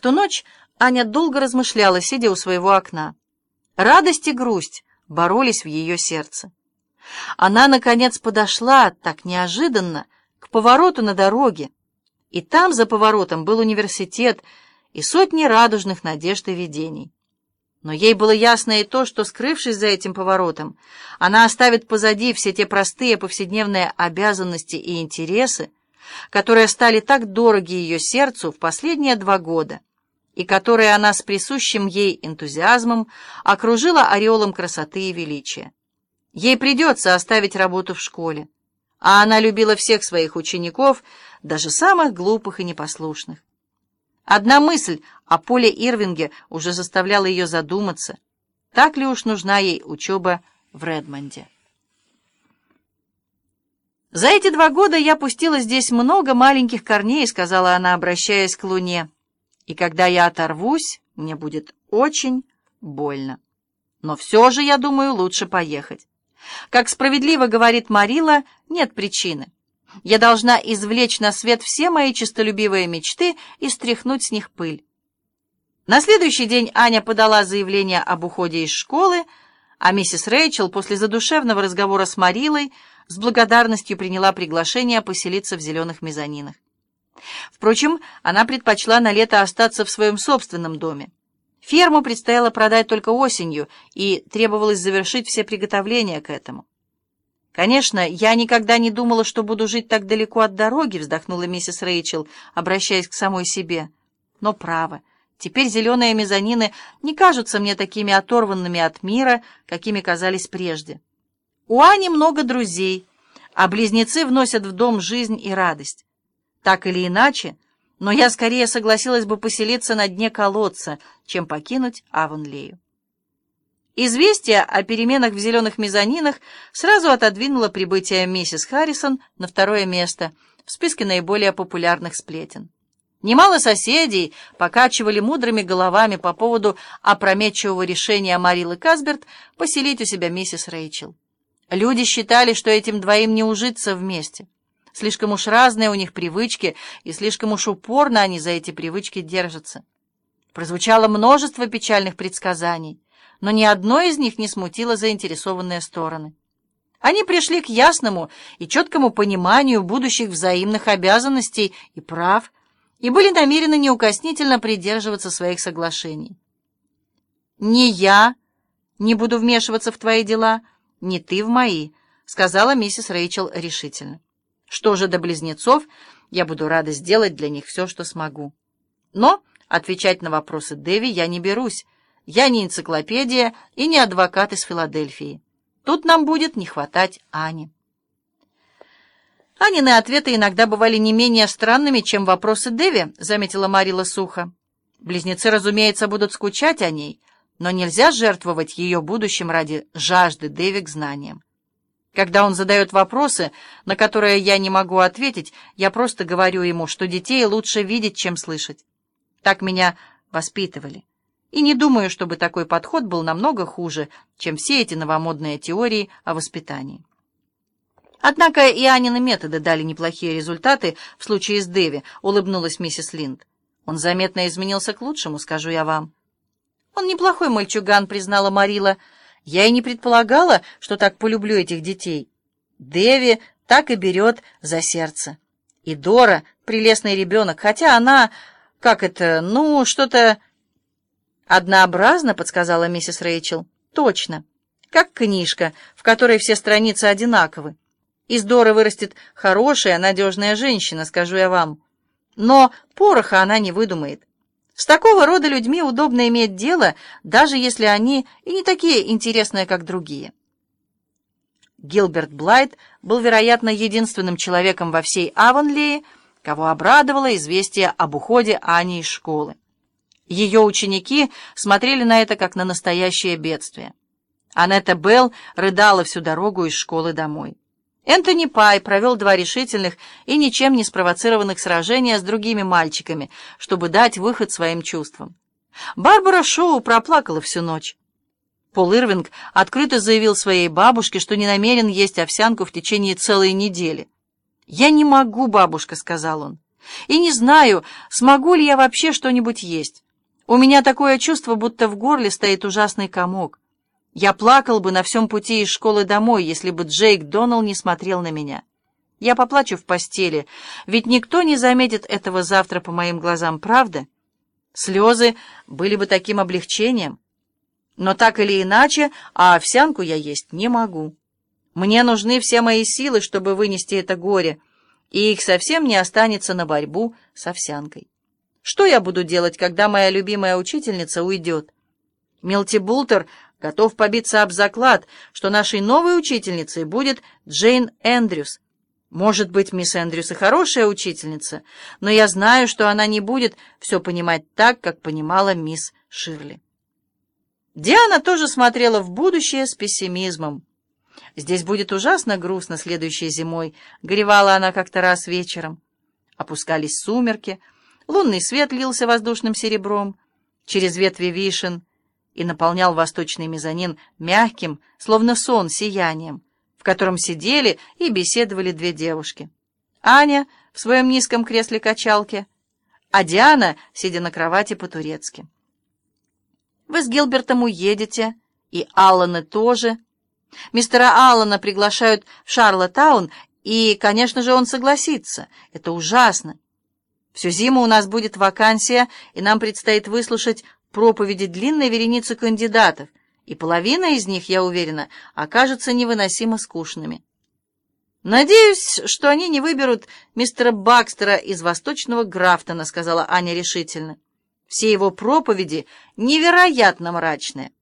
В ту ночь Аня долго размышляла, сидя у своего окна. Радость и грусть боролись в ее сердце. Она, наконец, подошла так неожиданно к повороту на дороге, и там, за поворотом, был университет и сотни радужных надежд и видений. Но ей было ясно и то, что, скрывшись за этим поворотом, она оставит позади все те простые повседневные обязанности и интересы, которые стали так дороги ее сердцу в последние два года, и которые она с присущим ей энтузиазмом окружила ореолом красоты и величия. Ей придется оставить работу в школе, а она любила всех своих учеников, даже самых глупых и непослушных. Одна мысль о Поле Ирвинге уже заставляла ее задуматься, так ли уж нужна ей учеба в Редмонде. «За эти два года я пустила здесь много маленьких корней», — сказала она, обращаясь к Луне. «И когда я оторвусь, мне будет очень больно. Но все же, я думаю, лучше поехать. Как справедливо говорит Марила, нет причины. Я должна извлечь на свет все мои честолюбивые мечты и стряхнуть с них пыль. На следующий день Аня подала заявление об уходе из школы, а миссис Рэйчел после задушевного разговора с Марилой с благодарностью приняла приглашение поселиться в зеленых мезонинах. Впрочем, она предпочла на лето остаться в своем собственном доме. Ферму предстояло продать только осенью, и требовалось завершить все приготовления к этому. «Конечно, я никогда не думала, что буду жить так далеко от дороги», — вздохнула миссис Рэйчел, обращаясь к самой себе. «Но право, теперь зеленые мезонины не кажутся мне такими оторванными от мира, какими казались прежде. У Ани много друзей, а близнецы вносят в дом жизнь и радость. Так или иначе, но я скорее согласилась бы поселиться на дне колодца, чем покинуть Авонлею». Известие о переменах в зеленых мезонинах сразу отодвинуло прибытие миссис Харрисон на второе место в списке наиболее популярных сплетен. Немало соседей покачивали мудрыми головами по поводу опрометчивого решения Марилы Касберт поселить у себя миссис Рэйчел. Люди считали, что этим двоим не ужиться вместе. Слишком уж разные у них привычки, и слишком уж упорно они за эти привычки держатся. Прозвучало множество печальных предсказаний но ни одно из них не смутило заинтересованные стороны. Они пришли к ясному и четкому пониманию будущих взаимных обязанностей и прав и были намерены неукоснительно придерживаться своих соглашений. «Ни я не буду вмешиваться в твои дела, ни ты в мои», — сказала миссис Рэйчел решительно. «Что же до близнецов, я буду рада сделать для них все, что смогу. Но отвечать на вопросы Дэви я не берусь, я не энциклопедия и не адвокат из Филадельфии. Тут нам будет не хватать Ани. Анины ответы иногда бывали не менее странными, чем вопросы Дэви, заметила Марила сухо. Близнецы, разумеется, будут скучать о ней, но нельзя жертвовать ее будущим ради жажды Дэви к знаниям. Когда он задает вопросы, на которые я не могу ответить, я просто говорю ему, что детей лучше видеть, чем слышать. Так меня воспитывали. И не думаю, чтобы такой подход был намного хуже, чем все эти новомодные теории о воспитании. Однако и Анины методы дали неплохие результаты в случае с Дэви, улыбнулась миссис Линд. Он заметно изменился к лучшему, скажу я вам. Он неплохой мальчуган, признала Марила. Я и не предполагала, что так полюблю этих детей. Дэви так и берет за сердце. И Дора — прелестный ребенок, хотя она, как это, ну, что-то... «Однообразно», — подсказала миссис Рэйчел. «Точно. Как книжка, в которой все страницы одинаковы. Из Доры вырастет хорошая, надежная женщина, скажу я вам. Но пороха она не выдумает. С такого рода людьми удобно иметь дело, даже если они и не такие интересные, как другие». Гилберт Блайт был, вероятно, единственным человеком во всей Авонлее, кого обрадовало известие об уходе Ани из школы. Ее ученики смотрели на это как на настоящее бедствие. Анетта Белл рыдала всю дорогу из школы домой. Энтони Пай провел два решительных и ничем не спровоцированных сражения с другими мальчиками, чтобы дать выход своим чувствам. Барбара Шоу проплакала всю ночь. Пол Ирвинг открыто заявил своей бабушке, что не намерен есть овсянку в течение целой недели. «Я не могу, бабушка», — сказал он. И не знаю, смогу ли я вообще что-нибудь есть. У меня такое чувство, будто в горле стоит ужасный комок. Я плакал бы на всем пути из школы домой, если бы Джейк Доннелл не смотрел на меня. Я поплачу в постели, ведь никто не заметит этого завтра по моим глазам, правда? Слезы были бы таким облегчением. Но так или иначе, а овсянку я есть не могу. Мне нужны все мои силы, чтобы вынести это горе, и их совсем не останется на борьбу с овсянкой. Что я буду делать, когда моя любимая учительница уйдет? Мелти Бултер готов побиться об заклад, что нашей новой учительницей будет Джейн Эндрюс. Может быть, мисс Эндрюс и хорошая учительница, но я знаю, что она не будет все понимать так, как понимала мисс Ширли. Диана тоже смотрела в будущее с пессимизмом. «Здесь будет ужасно грустно следующей зимой», — горевала она как-то раз вечером. Опускались сумерки, лунный свет лился воздушным серебром через ветви вишен и наполнял восточный мезонин мягким, словно сон, сиянием, в котором сидели и беседовали две девушки. Аня в своем низком кресле-качалке, а Диана, сидя на кровати по-турецки. «Вы с Гилбертом уедете, и Алланы тоже», Мистера Аллана приглашают в Шарлоттаун, и, конечно же, он согласится. Это ужасно. Всю зиму у нас будет вакансия, и нам предстоит выслушать проповеди длинной вереницы кандидатов, и половина из них, я уверена, окажется невыносимо скучными. «Надеюсь, что они не выберут мистера Бакстера из Восточного Графтона», — сказала Аня решительно. «Все его проповеди невероятно мрачные».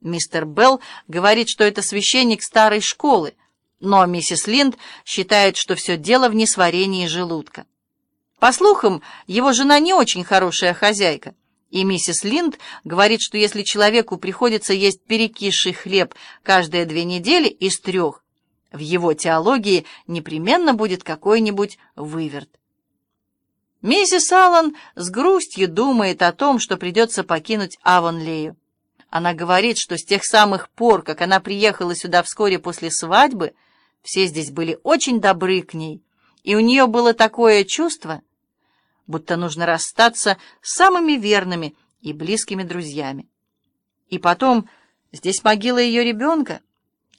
Мистер Белл говорит, что это священник старой школы, но миссис Линд считает, что все дело в несварении желудка. По слухам, его жена не очень хорошая хозяйка, и миссис Линд говорит, что если человеку приходится есть перекисший хлеб каждые две недели из трех, в его теологии непременно будет какой-нибудь выверт. Миссис Аллан с грустью думает о том, что придется покинуть Авонлею. Она говорит, что с тех самых пор, как она приехала сюда вскоре после свадьбы, все здесь были очень добры к ней, и у нее было такое чувство, будто нужно расстаться с самыми верными и близкими друзьями. И потом, здесь могила ее ребенка.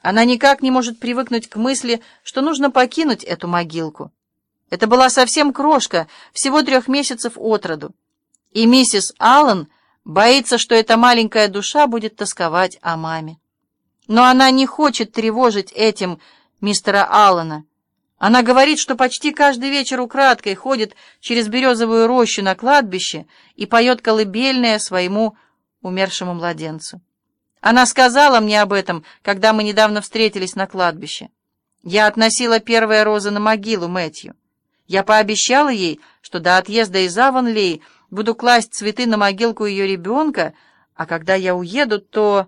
Она никак не может привыкнуть к мысли, что нужно покинуть эту могилку. Это была совсем крошка, всего трех месяцев от роду. И миссис Аллен Боится, что эта маленькая душа будет тосковать о маме. Но она не хочет тревожить этим мистера Аллана. Она говорит, что почти каждый вечер украдкой ходит через березовую рощу на кладбище и поет колыбельное своему умершему младенцу. Она сказала мне об этом, когда мы недавно встретились на кладбище. Я относила первые розы на могилу Мэтью. Я пообещала ей, что до отъезда из Аванлей буду класть цветы на могилку ее ребенка, а когда я уеду, то...